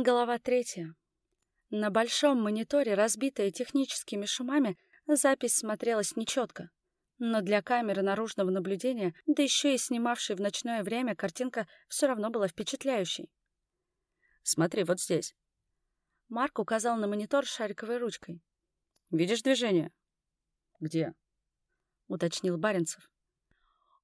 Глава третья. На большом мониторе, разбитая техническими шумами, запись смотрелась нечетко. Но для камеры наружного наблюдения, да еще и снимавшей в ночное время, картинка все равно была впечатляющей. «Смотри, вот здесь». Марк указал на монитор шариковой ручкой. «Видишь движение?» «Где?» — уточнил Баренцев.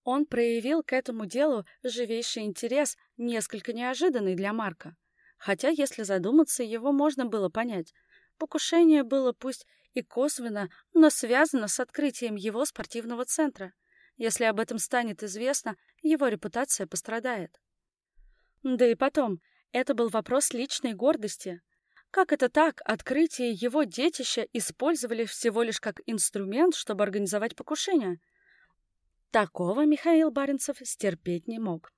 Он проявил к этому делу живейший интерес, несколько неожиданный для Марка. Хотя, если задуматься, его можно было понять. Покушение было пусть и косвенно, но связано с открытием его спортивного центра. Если об этом станет известно, его репутация пострадает. Да и потом, это был вопрос личной гордости. Как это так, открытие его детища использовали всего лишь как инструмент, чтобы организовать покушение? Такого Михаил Баренцев стерпеть не мог.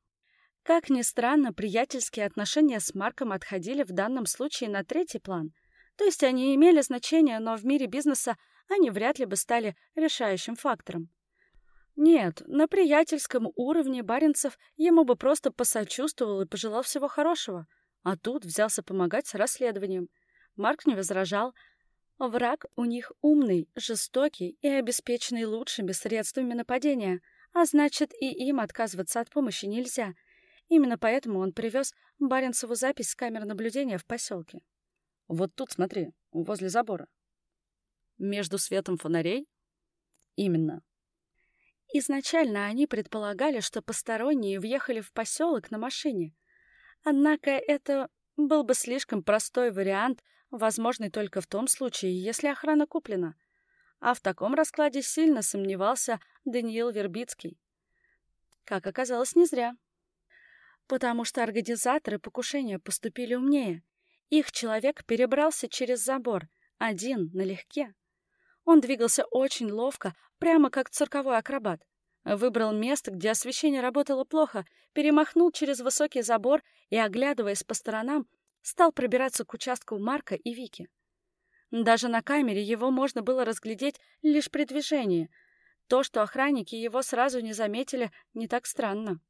Как ни странно, приятельские отношения с Марком отходили в данном случае на третий план. То есть они имели значение, но в мире бизнеса они вряд ли бы стали решающим фактором. Нет, на приятельском уровне Баренцев ему бы просто посочувствовал и пожелал всего хорошего. А тут взялся помогать с расследованием. Марк не возражал. Враг у них умный, жестокий и обеспеченный лучшими средствами нападения, а значит, и им отказываться от помощи нельзя. Именно поэтому он привез Баренцеву запись с камер наблюдения в поселке. «Вот тут, смотри, возле забора». «Между светом фонарей?» «Именно». Изначально они предполагали, что посторонние въехали в поселок на машине. Однако это был бы слишком простой вариант — возможный только в том случае, если охрана куплена. А в таком раскладе сильно сомневался Даниил Вербицкий. Как оказалось, не зря. Потому что организаторы покушения поступили умнее. Их человек перебрался через забор, один, налегке. Он двигался очень ловко, прямо как цирковой акробат. Выбрал место, где освещение работало плохо, перемахнул через высокий забор и, оглядываясь по сторонам, стал пробираться к участку Марка и Вики. Даже на камере его можно было разглядеть лишь при движении. То, что охранники его сразу не заметили, не так странно.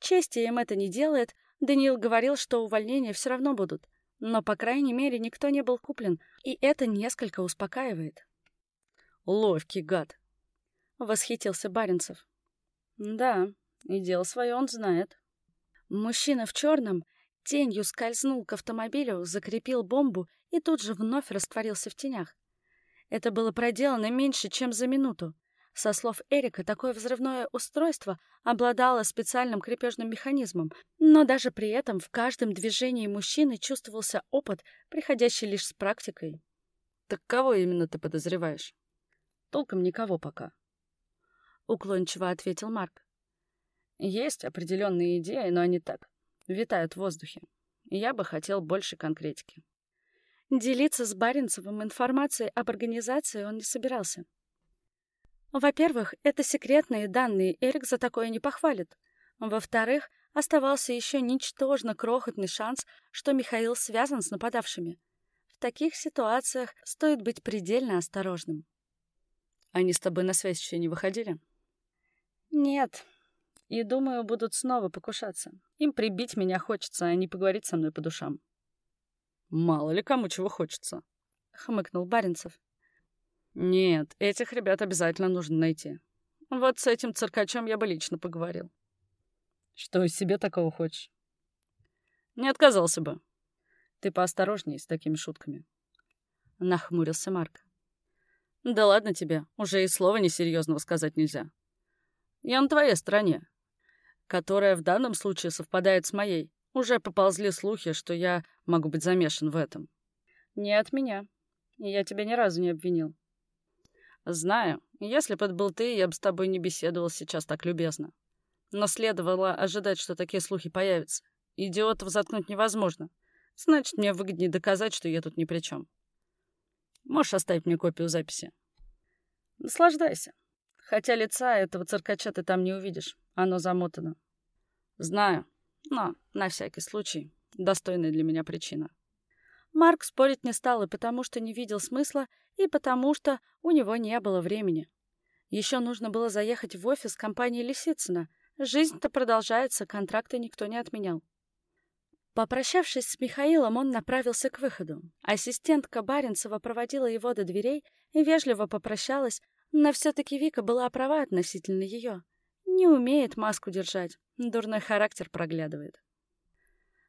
Чести им это не делает, Даниил говорил, что увольнения все равно будут. Но, по крайней мере, никто не был куплен, и это несколько успокаивает. «Ловкий гад!» — восхитился Баренцев. «Да, и дело свое он знает». Мужчина в черном Тенью скользнул к автомобилю, закрепил бомбу и тут же вновь растворился в тенях. Это было проделано меньше, чем за минуту. Со слов Эрика, такое взрывное устройство обладало специальным крепежным механизмом, но даже при этом в каждом движении мужчины чувствовался опыт, приходящий лишь с практикой. «Так кого именно ты подозреваешь?» «Толком никого пока», — уклончиво ответил Марк. «Есть определенные идеи, но они так, витают в воздухе. Я бы хотел больше конкретики. Делиться с Баренцевым информацией об организации он не собирался. Во-первых, это секретные данные, Эрик за такое не похвалит. Во-вторых, оставался еще ничтожно крохотный шанс, что Михаил связан с нападавшими. В таких ситуациях стоит быть предельно осторожным. Они с тобой на связь еще не выходили? Нет, и, думаю, будут снова покушаться. Им прибить меня хочется, а не поговорить со мной по душам. Мало ли кому чего хочется, — хмыкнул Баренцев. Нет, этих ребят обязательно нужно найти. Вот с этим циркачом я бы лично поговорил. Что из себя такого хочешь? Не отказался бы. Ты поосторожней с такими шутками. Нахмурился Марк. Да ладно тебе, уже и слова несерьезного сказать нельзя. Я на твоей стороне которая в данном случае совпадает с моей. Уже поползли слухи, что я могу быть замешан в этом. Не от меня. И я тебя ни разу не обвинил. Знаю. Если бы это был ты, я бы с тобой не беседовал сейчас так любезно. Но следовало ожидать, что такие слухи появятся. Идиотов заткнуть невозможно. Значит, мне выгоднее доказать, что я тут ни при чем. Можешь оставить мне копию записи? Наслаждайся. Хотя лица этого циркача ты там не увидишь. Оно замотано. Знаю, но на всякий случай достойная для меня причина. Марк спорить не стал и потому, что не видел смысла, и потому, что у него не было времени. Еще нужно было заехать в офис компании Лисицына. Жизнь-то продолжается, контракты никто не отменял. Попрощавшись с Михаилом, он направился к выходу. Ассистентка Баренцева проводила его до дверей и вежливо попрощалась, но все-таки Вика была права относительно ее. Не умеет маску держать, дурной характер проглядывает.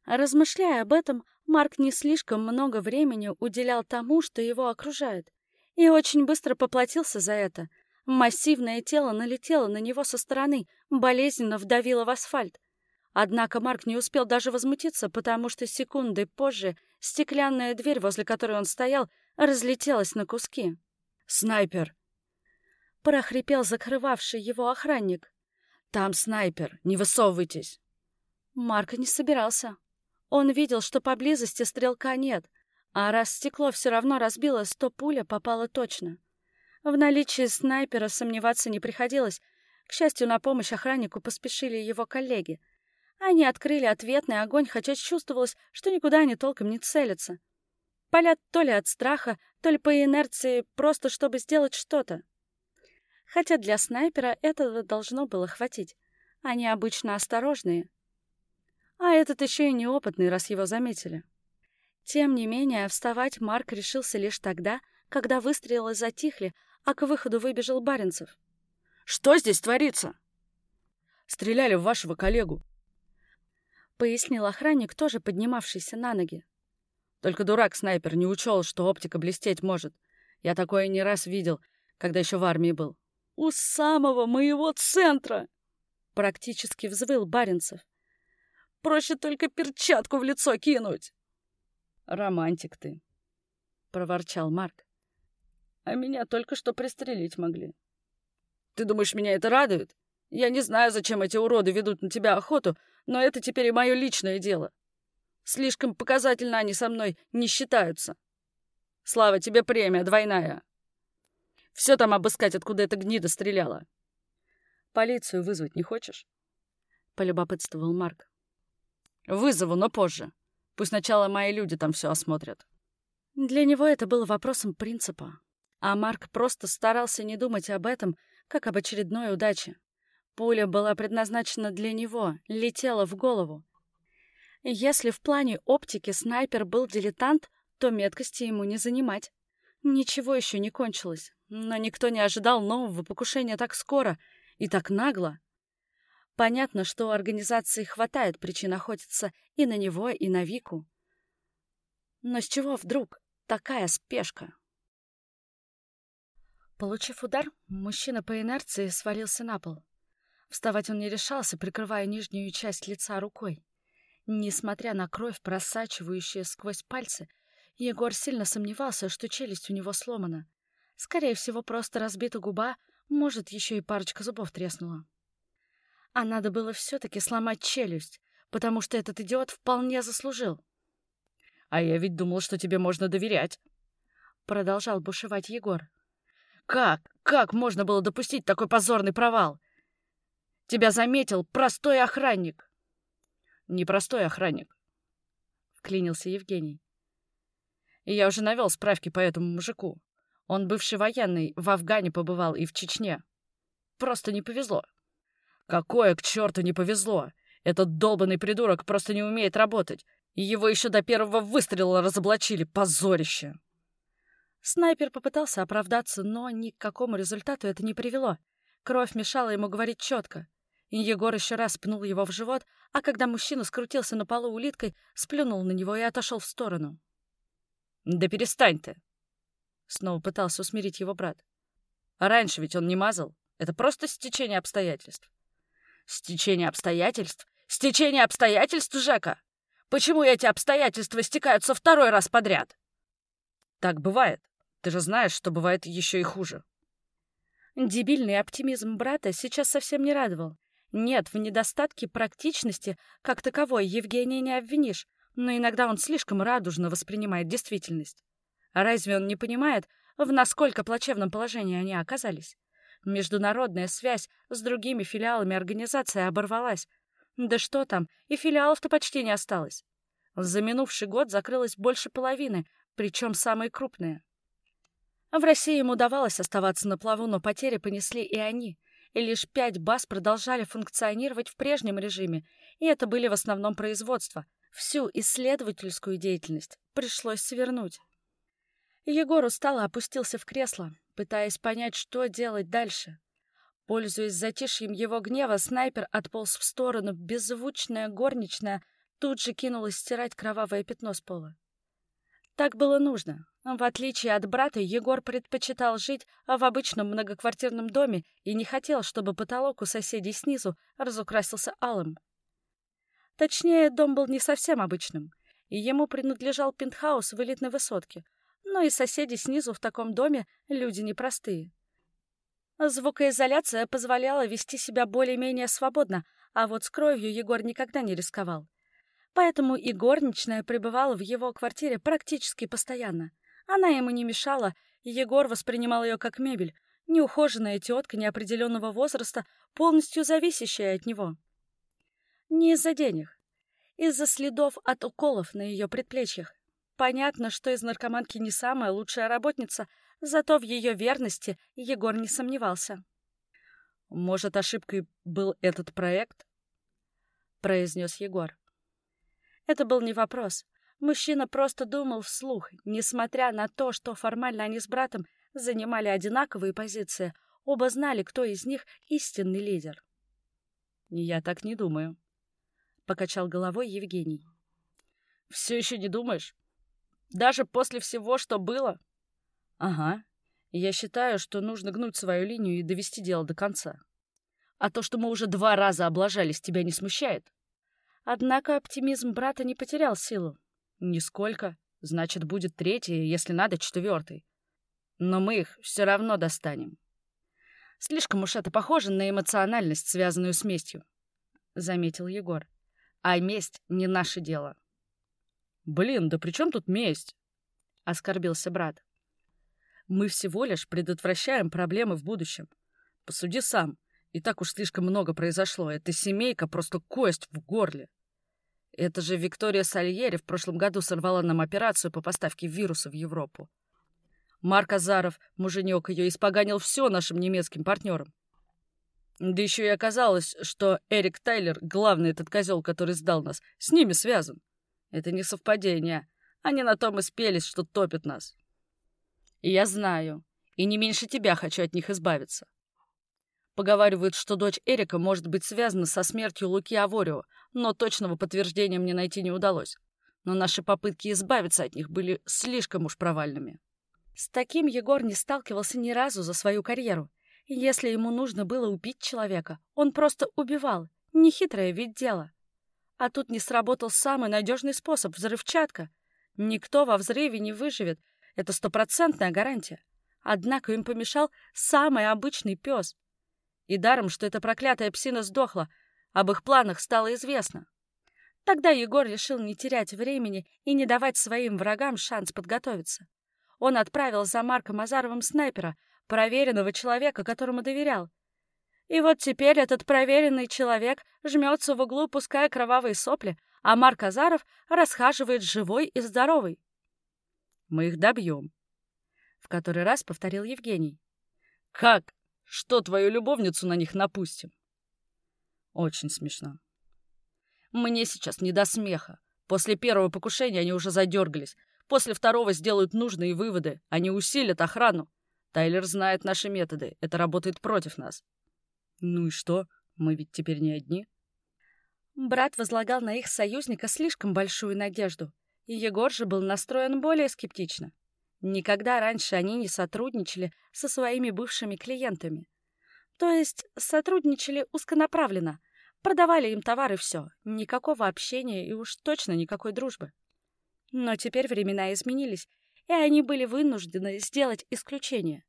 Размышляя об этом, Марк не слишком много времени уделял тому, что его окружает, и очень быстро поплатился за это. Массивное тело налетело на него со стороны, болезненно вдавило в асфальт. Однако Марк не успел даже возмутиться, потому что секунды позже стеклянная дверь, возле которой он стоял, разлетелась на куски. «Снайпер!» — прохрипел закрывавший его охранник. «Там снайпер! Не высовывайтесь!» Марк не собирался. Он видел, что поблизости стрелка нет, а раз стекло все равно разбилось, то пуля попала точно. В наличии снайпера сомневаться не приходилось. К счастью, на помощь охраннику поспешили его коллеги — они открыли ответный огонь, хотя чувствовалось, что никуда они толком не целятся. Палят то ли от страха, то ли по инерции, просто чтобы сделать что-то. Хотя для снайпера этого должно было хватить. Они обычно осторожные. А этот еще и неопытный, раз его заметили. Тем не менее, вставать Марк решился лишь тогда, когда выстрелы затихли, а к выходу выбежал Баренцев. «Что здесь творится?» «Стреляли в вашего коллегу», — пояснил охранник, тоже поднимавшийся на ноги. «Только дурак-снайпер не учел, что оптика блестеть может. Я такое не раз видел, когда еще в армии был». «У самого моего центра!» — практически взвыл Баренцев. «Проще только перчатку в лицо кинуть!» «Романтик ты!» — проворчал Марк. «А меня только что пристрелить могли». «Ты думаешь, меня это радует? Я не знаю, зачем эти уроды ведут на тебя охоту, но это теперь и мое личное дело. Слишком показательно они со мной не считаются. Слава, тебе премия двойная. Все там обыскать, откуда эта гнида стреляла. Полицию вызвать не хочешь? Полюбопытствовал Марк. Вызову, но позже. Пусть сначала мои люди там все осмотрят. Для него это было вопросом принципа. А Марк просто старался не думать об этом, как об очередной удаче. Пуля была предназначена для него, летела в голову. Если в плане оптики снайпер был дилетант, то меткости ему не занимать. Ничего еще не кончилось, но никто не ожидал нового покушения так скоро и так нагло. Понятно, что у организации хватает причин охотиться и на него, и на Вику. Но с чего вдруг такая спешка? Получив удар, мужчина по инерции свалился на пол. Вставать он не решался, прикрывая нижнюю часть лица рукой. Несмотря на кровь, просачивающую сквозь пальцы, Егор сильно сомневался, что челюсть у него сломана. Скорее всего, просто разбита губа, может, еще и парочка зубов треснула. А надо было все-таки сломать челюсть, потому что этот идиот вполне заслужил. «А я ведь думал, что тебе можно доверять», — продолжал бушевать Егор. «Как? Как можно было допустить такой позорный провал? Тебя заметил простой охранник. Непростой охранник, вклинился Евгений. И я уже навел справки по этому мужику. Он бывший военный, в Афгане побывал и в Чечне. Просто не повезло. Какое к черту не повезло? Этот долбанный придурок просто не умеет работать. И его еще до первого выстрела разоблачили. Позорище. Снайпер попытался оправдаться, но ни к какому результату это не привело. Кровь мешала ему говорить четко. И Егор еще раз пнул его в живот, а когда мужчина скрутился на полу улиткой, сплюнул на него и отошел в сторону. «Да перестань ты!» Снова пытался усмирить его брат. «А раньше ведь он не мазал. Это просто стечение обстоятельств». «Стечение обстоятельств? Стечение обстоятельств, Жека? Почему эти обстоятельства стекаются второй раз подряд?» «Так бывает. Ты же знаешь, что бывает еще и хуже». Дебильный оптимизм брата сейчас совсем не радовал. Нет, в недостатке практичности, как таковой, Евгения не обвинишь, но иногда он слишком радужно воспринимает действительность. Разве он не понимает, в насколько плачевном положении они оказались? Международная связь с другими филиалами организации оборвалась. Да что там, и филиалов-то почти не осталось. За минувший год закрылось больше половины, причем самые крупные. В России им удавалось оставаться на плаву, но потери понесли и они и лишь пять баз продолжали функционировать в прежнем режиме, и это были в основном производства. Всю исследовательскую деятельность пришлось свернуть. Егор устало опустился в кресло, пытаясь понять, что делать дальше. Пользуясь затишьем его гнева, снайпер отполз в сторону, беззвучная горничная тут же кинулась стирать кровавое пятно с пола. Так было нужно. В отличие от брата, Егор предпочитал жить в обычном многоквартирном доме и не хотел, чтобы потолок у соседей снизу разукрасился алым. Точнее, дом был не совсем обычным, и ему принадлежал пентхаус в элитной высотке, но и соседи снизу в таком доме люди непростые. Звукоизоляция позволяла вести себя более-менее свободно, а вот с кровью Егор никогда не рисковал. Поэтому и горничная пребывала в его квартире практически постоянно. Она ему не мешала, Егор воспринимал ее как мебель, неухоженная тетка неопределенного возраста, полностью зависящая от него. Не из-за денег, из-за следов от уколов на ее предплечьях. Понятно, что из наркоманки не самая лучшая работница, зато в ее верности Егор не сомневался. «Может, ошибкой был этот проект?» — произнес Егор. Это был не вопрос. Мужчина просто думал вслух, несмотря на то, что формально они с братом занимали одинаковые позиции, оба знали, кто из них истинный лидер. «Я так не думаю», — покачал головой Евгений. «Все еще не думаешь? Даже после всего, что было?» «Ага. Я считаю, что нужно гнуть свою линию и довести дело до конца. А то, что мы уже два раза облажались, тебя не смущает?» Однако оптимизм брата не потерял силу. «Нисколько. Значит, будет третий, если надо, четвертый. Но мы их все равно достанем. Слишком уж это похоже на эмоциональность, связанную с местью», — заметил Егор. «А месть не наше дело». «Блин, да при чем тут месть?» — оскорбился брат. «Мы всего лишь предотвращаем проблемы в будущем. Посуди сам. И так уж слишком много произошло. Эта семейка просто кость в горле. Это же Виктория Сальери в прошлом году сорвала нам операцию по поставке вируса в Европу. Марк Азаров, муженек ее, испоганил все нашим немецким партнерам. Да еще и оказалось, что Эрик Тайлер, главный этот козел, который сдал нас, с ними связан. Это не совпадение. Они на том и спелись, что топят нас. И я знаю, и не меньше тебя хочу от них избавиться. Поговаривают, что дочь Эрика может быть связана со смертью Луки Аворио, но точного подтверждения мне найти не удалось. Но наши попытки избавиться от них были слишком уж провальными. С таким Егор не сталкивался ни разу за свою карьеру. Если ему нужно было убить человека, он просто убивал. Нехитрое ведь дело. А тут не сработал самый надежный способ — взрывчатка. Никто во взрыве не выживет. Это стопроцентная гарантия. Однако им помешал самый обычный пес. И даром, что эта проклятая псина сдохла, об их планах стало известно. Тогда Егор решил не терять времени и не давать своим врагам шанс подготовиться. Он отправил за Марком Азаровым снайпера, проверенного человека, которому доверял. И вот теперь этот проверенный человек жмется в углу, пуская кровавые сопли, а Марк Азаров расхаживает живой и здоровый. «Мы их добьем», — в который раз повторил Евгений. «Как?» Что, твою любовницу на них напустим? Очень смешно. Мне сейчас не до смеха. После первого покушения они уже задергались. После второго сделают нужные выводы. Они усилят охрану. Тайлер знает наши методы. Это работает против нас. Ну и что? Мы ведь теперь не одни. Брат возлагал на их союзника слишком большую надежду, и Егор же был настроен более скептично. Никогда раньше они не сотрудничали со своими бывшими клиентами. То есть сотрудничали узконаправленно, продавали им товары все, никакого общения и уж точно никакой дружбы. Но теперь времена изменились, и они были вынуждены сделать исключение.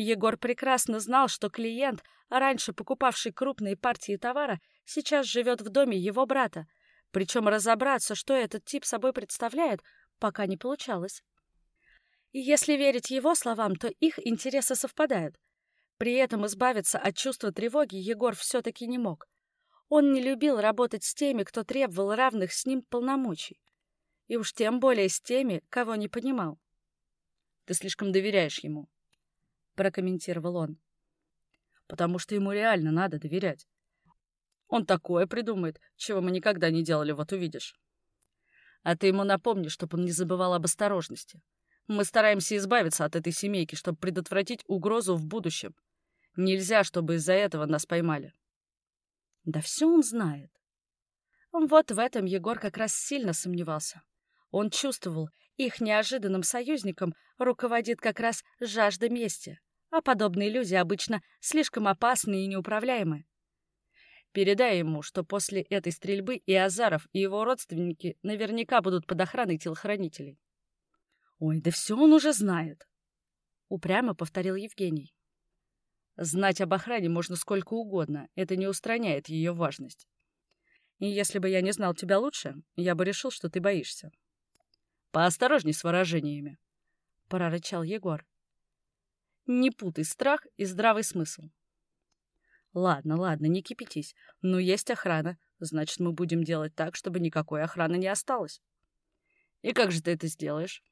Егор прекрасно знал, что клиент, раньше покупавший крупные партии товара, сейчас живет в доме его брата, причем разобраться, что этот тип собой представляет, пока не получалось. И если верить его словам, то их интересы совпадают. При этом избавиться от чувства тревоги Егор все-таки не мог. Он не любил работать с теми, кто требовал равных с ним полномочий. И уж тем более с теми, кого не понимал. «Ты слишком доверяешь ему», — прокомментировал он. «Потому что ему реально надо доверять. Он такое придумает, чего мы никогда не делали, вот увидишь». А ты ему напомни, чтобы он не забывал об осторожности. Мы стараемся избавиться от этой семейки, чтобы предотвратить угрозу в будущем. Нельзя, чтобы из-за этого нас поймали. Да все он знает. Вот в этом Егор как раз сильно сомневался. Он чувствовал, их неожиданным союзником руководит как раз жажда мести, а подобные люди обычно слишком опасны и неуправляемы. Передай ему, что после этой стрельбы и Азаров, и его родственники наверняка будут под охраной телохранителей. «Ой, да все он уже знает», — упрямо повторил Евгений. «Знать об охране можно сколько угодно, это не устраняет ее важность. И если бы я не знал тебя лучше, я бы решил, что ты боишься». «Поосторожней с выражениями», — прорычал Егор. «Не путай страх и здравый смысл. Ладно, ладно, не кипятись. Но есть охрана. Значит, мы будем делать так, чтобы никакой охраны не осталось. И как же ты это сделаешь?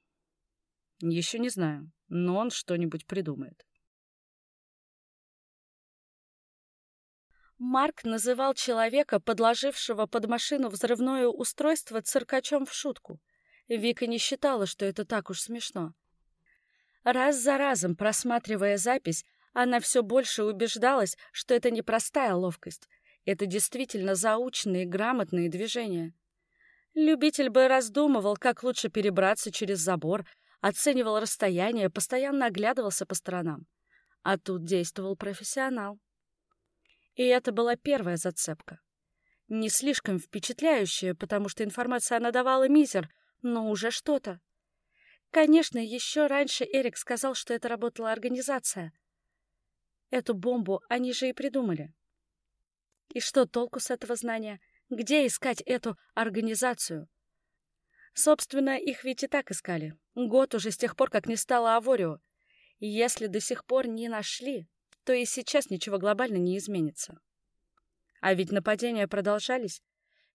Еще не знаю, но он что-нибудь придумает. Марк называл человека, подложившего под машину взрывное устройство, циркачом в шутку. Вика не считала, что это так уж смешно. Раз за разом, просматривая запись, она все больше убеждалась, что это не простая ловкость. Это действительно заученные, грамотные движения. Любитель бы раздумывал, как лучше перебраться через забор, оценивал расстояние, постоянно оглядывался по сторонам. А тут действовал профессионал. И это была первая зацепка. Не слишком впечатляющая, потому что информация она давала мизер, но уже что-то. Конечно, еще раньше Эрик сказал, что это работала организация. Эту бомбу они же и придумали. И что толку с этого знания? Где искать эту организацию? Собственно, их ведь и так искали. Год уже с тех пор, как не стало Аворио. И если до сих пор не нашли, то и сейчас ничего глобально не изменится. А ведь нападения продолжались.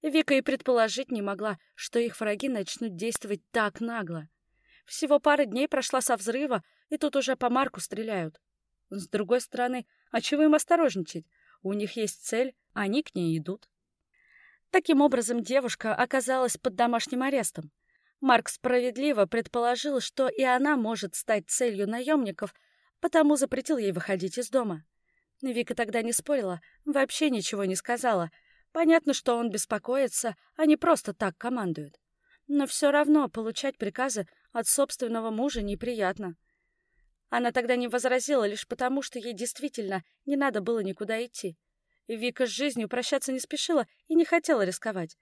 Вика и предположить не могла, что их враги начнут действовать так нагло. Всего пара дней прошла со взрыва, и тут уже по Марку стреляют. С другой стороны, а чего им осторожничать? У них есть цель, они к ней идут. Таким образом, девушка оказалась под домашним арестом. Марк справедливо предположил, что и она может стать целью наемников, потому запретил ей выходить из дома. Вика тогда не спорила, вообще ничего не сказала. Понятно, что он беспокоится, а не просто так командует. Но все равно получать приказы от собственного мужа неприятно. Она тогда не возразила лишь потому, что ей действительно не надо было никуда идти. Вика с жизнью прощаться не спешила и не хотела рисковать.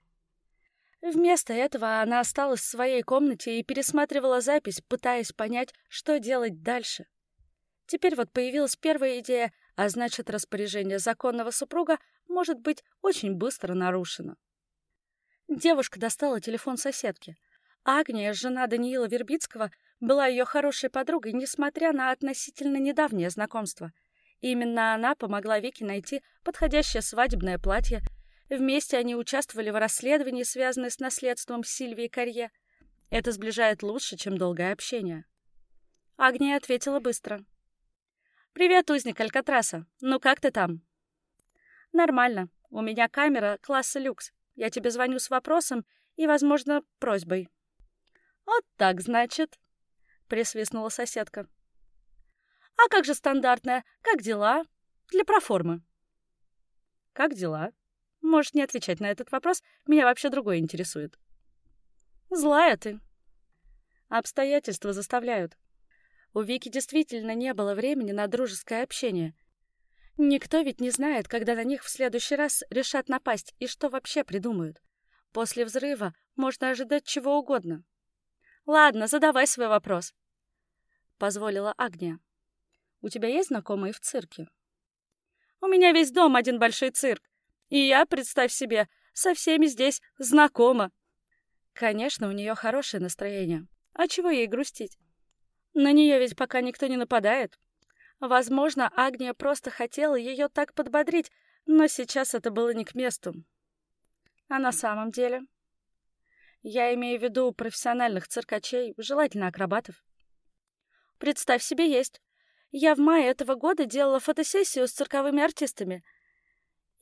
Вместо этого она осталась в своей комнате и пересматривала запись, пытаясь понять, что делать дальше. Теперь вот появилась первая идея, а значит, распоряжение законного супруга может быть очень быстро нарушено. Девушка достала телефон соседки. Агния, жена Даниила Вербицкого, была ее хорошей подругой, несмотря на относительно недавнее знакомство. Именно она помогла Вике найти подходящее свадебное платье. Вместе они участвовали в расследовании, связанном с наследством Сильвии Карье. Это сближает лучше, чем долгое общение. Агния ответила быстро. «Привет, узник Алькатраса. Ну как ты там?» «Нормально. У меня камера класса люкс. Я тебе звоню с вопросом и, возможно, просьбой». «Вот так, значит», — присвистнула соседка. «А как же стандартная? Как дела? Для проформы». «Как дела?» Можешь не отвечать на этот вопрос, меня вообще другое интересует. «Злая ты». Обстоятельства заставляют. У Вики действительно не было времени на дружеское общение. Никто ведь не знает, когда на них в следующий раз решат напасть и что вообще придумают. После взрыва можно ожидать чего угодно. Ладно, задавай свой вопрос. Позволила Агния. У тебя есть знакомые в цирке? У меня весь дом один большой цирк. И я, представь себе, со всеми здесь знакома. Конечно, у нее хорошее настроение. А чего ей грустить? На нее ведь пока никто не нападает. Возможно, Агния просто хотела ее так подбодрить, но сейчас это было не к месту. А на самом деле... Я имею в виду профессиональных циркачей, желательно акробатов. Представь себе, есть. Я в мае этого года делала фотосессию с цирковыми артистами.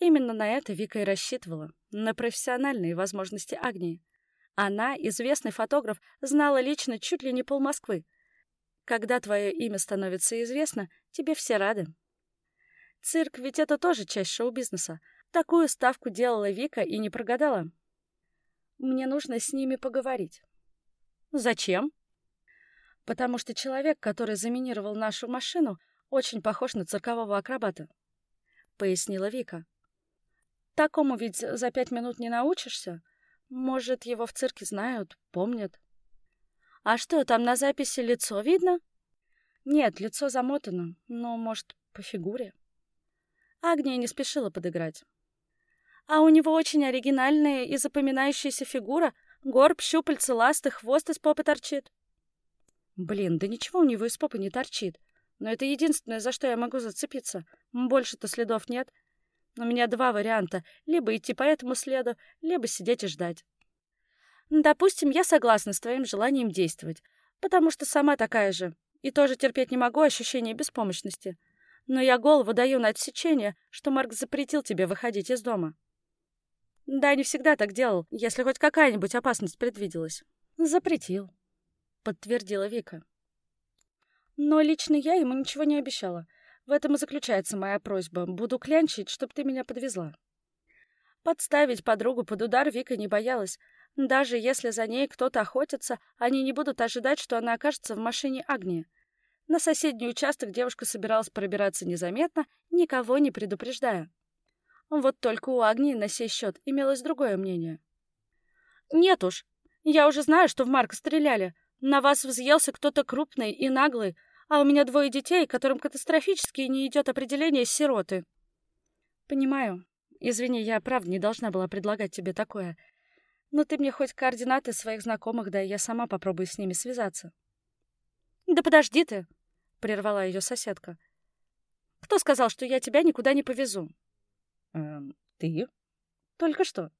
Именно на это Вика и рассчитывала, на профессиональные возможности Агнии. Она, известный фотограф, знала лично чуть ли не пол Москвы. Когда твое имя становится известно, тебе все рады. Цирк ведь это тоже часть шоу-бизнеса. Такую ставку делала Вика и не прогадала. Мне нужно с ними поговорить. Зачем? Потому что человек, который заминировал нашу машину, очень похож на циркового акробата, — пояснила Вика. Такому ведь за пять минут не научишься. Может, его в цирке знают, помнят. А что, там на записи лицо видно? Нет, лицо замотано, но, может, по фигуре. Агния не спешила подыграть. А у него очень оригинальная и запоминающаяся фигура. Горб, щупальца, ласты, хвост из попы торчит. Блин, да ничего у него из попы не торчит. Но это единственное, за что я могу зацепиться. Больше-то следов нет. У меня два варианта. Либо идти по этому следу, либо сидеть и ждать. Допустим, я согласна с твоим желанием действовать, потому что сама такая же. И тоже терпеть не могу ощущение беспомощности. Но я голову даю на отсечение, что Марк запретил тебе выходить из дома. Да, не всегда так делал, если хоть какая-нибудь опасность предвиделась. Запретил, подтвердила Вика. Но лично я ему ничего не обещала. В этом и заключается моя просьба. Буду клянчить, чтобы ты меня подвезла. Подставить подругу под удар Вика не боялась. Даже если за ней кто-то охотится, они не будут ожидать, что она окажется в машине Агнии. На соседний участок девушка собиралась пробираться незаметно, никого не предупреждая. Вот только у Агнии на сей счет имелось другое мнение. «Нет уж, я уже знаю, что в Марка стреляли. На вас взъелся кто-то крупный и наглый, а у меня двое детей, которым катастрофически не идет определение сироты». «Понимаю. Извини, я правда не должна была предлагать тебе такое. Но ты мне хоть координаты своих знакомых дай, я сама попробую с ними связаться». «Да подожди ты!» — прервала ее соседка. «Кто сказал, что я тебя никуда не повезу?» «Эм, ты?» «Только что».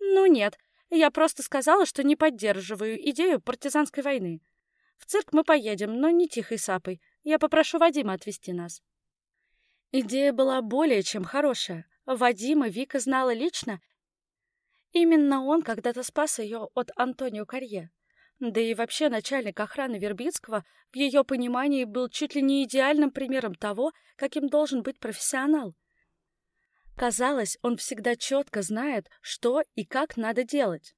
«Ну нет, я просто сказала, что не поддерживаю идею партизанской войны. В цирк мы поедем, но не тихой сапой. Я попрошу Вадима отвезти нас». Идея была более чем хорошая. Вадима Вика знала лично. Именно он когда-то спас ее от Антонио Карье. Да и вообще начальник охраны Вербицкого в ее понимании был чуть ли не идеальным примером того, каким должен быть профессионал. Казалось, он всегда четко знает, что и как надо делать.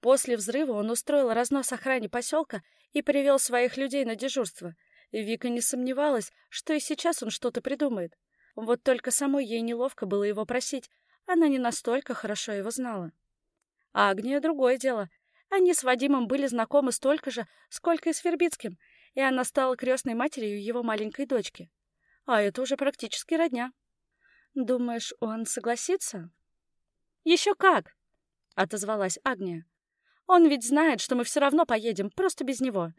После взрыва он устроил разнос охране поселка и привел своих людей на дежурство. Вика не сомневалась, что и сейчас он что-то придумает. Вот только самой ей неловко было его просить, она не настолько хорошо его знала. А Агния — другое дело. Они с Вадимом были знакомы столько же, сколько и с Вербицким, и она стала крестной матерью его маленькой дочки. А это уже практически родня. Думаешь, он согласится? Еще как! отозвалась Агния. Он ведь знает, что мы все равно поедем, просто без него.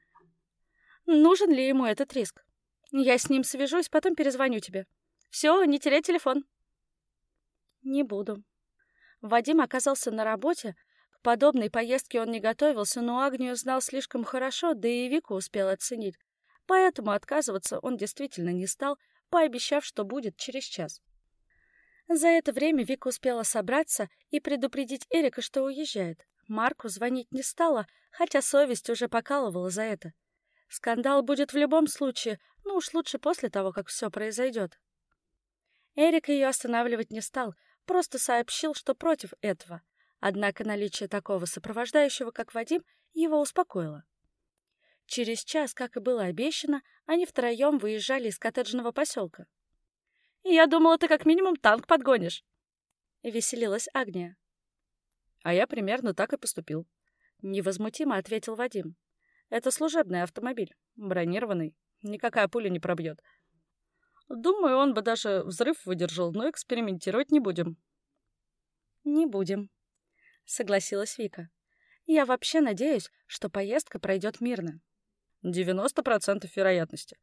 Нужен ли ему этот риск? Я с ним свяжусь, потом перезвоню тебе. Все, не теряй телефон. Не буду. Вадим оказался на работе, подобной поездке он не готовился, но Агнию знал слишком хорошо, да и Вику успел оценить. Поэтому отказываться он действительно не стал, пообещав, что будет через час. За это время Вика успела собраться и предупредить Эрика, что уезжает. Марку звонить не стала, хотя совесть уже покалывала за это. Скандал будет в любом случае, но уж лучше после того, как все произойдет. Эрик ее останавливать не стал, просто сообщил, что против этого, Однако наличие такого сопровождающего, как Вадим, его успокоило. Через час, как и было обещано, они втроем выезжали из коттеджного поселка. «Я думала, ты как минимум танк подгонишь!» — веселилась Агния. «А я примерно так и поступил», — невозмутимо ответил Вадим. «Это служебный автомобиль, бронированный, никакая пуля не пробьет. Думаю, он бы даже взрыв выдержал, но экспериментировать не будем». «Не будем», согласилась Вика. Я вообще надеюсь, что поездка пройдет мирно. 90% вероятности.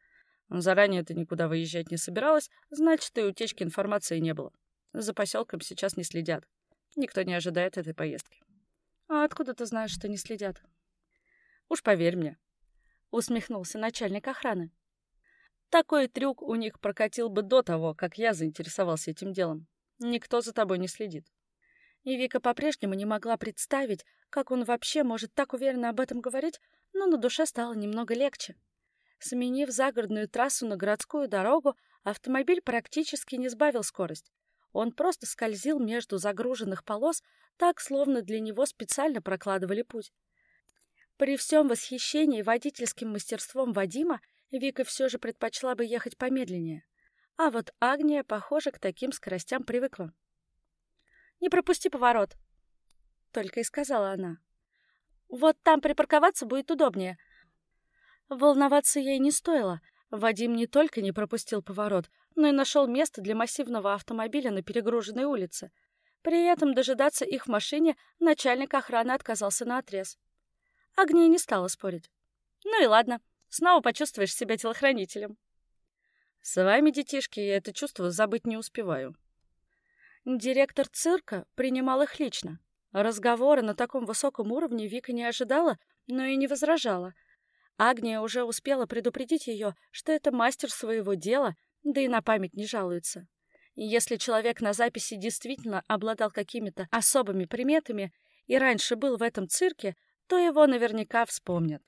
Заранее ты никуда выезжать не собиралась, значит, и утечки информации не было. За поселком сейчас не следят. Никто не ожидает этой поездки. А откуда ты знаешь, что не следят? Уж поверь мне. Усмехнулся начальник охраны. Такой трюк у них прокатил бы до того, как я заинтересовался этим делом. Никто за тобой не следит. И Вика по-прежнему не могла представить, как он вообще может так уверенно об этом говорить, но на душе стало немного легче. Сменив загородную трассу на городскую дорогу, автомобиль практически не сбавил скорость. Он просто скользил между загруженных полос, так, словно для него специально прокладывали путь. При всем восхищении водительским мастерством Вадима Вика все же предпочла бы ехать помедленнее. А вот Агния, похоже, к таким скоростям привыкла. «Не пропусти поворот», — только и сказала она. «Вот там припарковаться будет удобнее». Волноваться ей не стоило. Вадим не только не пропустил поворот, но и нашел место для массивного автомобиля на перегруженной улице. При этом дожидаться их в машине начальник охраны отказался на отрез. Агния не стала спорить. «Ну и ладно, снова почувствуешь себя телохранителем». «С вами, детишки, я это чувство забыть не успеваю». Директор цирка принимал их лично. Разговоры на таком высоком уровне Вика не ожидала, но и не возражала. Агния уже успела предупредить ее, что это мастер своего дела, да и на память не жалуется. И если человек на записи действительно обладал какими-то особыми приметами и раньше был в этом цирке, то его наверняка вспомнят.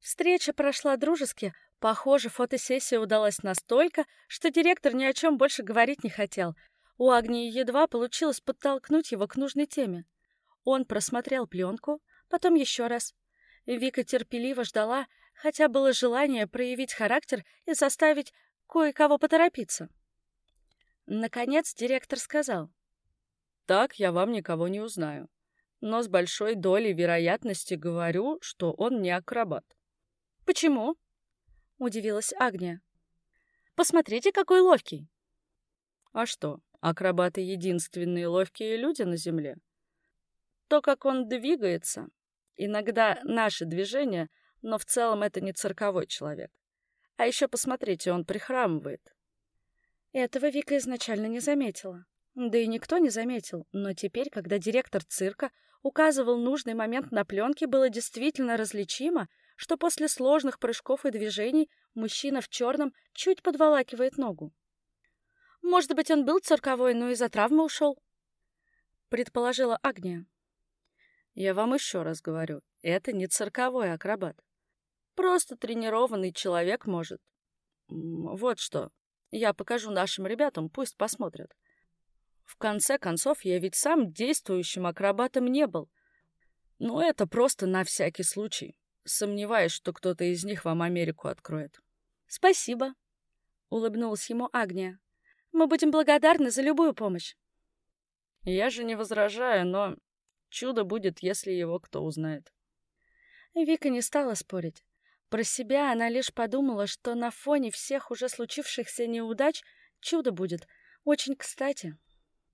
Встреча прошла дружески. Похоже, фотосессия удалась настолько, что директор ни о чем больше говорить не хотел. У Агнии едва получилось подтолкнуть его к нужной теме. Он просмотрел пленку, потом еще раз. Вика терпеливо ждала, хотя было желание проявить характер и заставить кое-кого поторопиться. Наконец директор сказал. «Так я вам никого не узнаю но с большой долей вероятности говорю, что он не акробат. «Почему?» — удивилась Агния. «Посмотрите, какой ловкий!» «А что, акробаты — единственные ловкие люди на Земле?» «То, как он двигается, иногда наши движения, но в целом это не цирковой человек. А еще посмотрите, он прихрамывает». Этого Вика изначально не заметила. Да и никто не заметил, но теперь, когда директор цирка указывал нужный момент на пленке, было действительно различимо, что после сложных прыжков и движений мужчина в черном чуть подволакивает ногу. «Может быть, он был цирковой, но из-за травмы ушел?» — предположила Агния. «Я вам еще раз говорю, это не цирковой акробат. Просто тренированный человек может. Вот что, я покажу нашим ребятам, пусть посмотрят. В конце концов, я ведь сам действующим акробатом не был. Но это просто на всякий случай. Сомневаюсь, что кто-то из них вам Америку откроет. Спасибо, улыбнулась ему Агния. Мы будем благодарны за любую помощь. Я же не возражаю, но чудо будет, если его кто узнает. Вика не стала спорить. Про себя она лишь подумала, что на фоне всех уже случившихся неудач чудо будет очень кстати.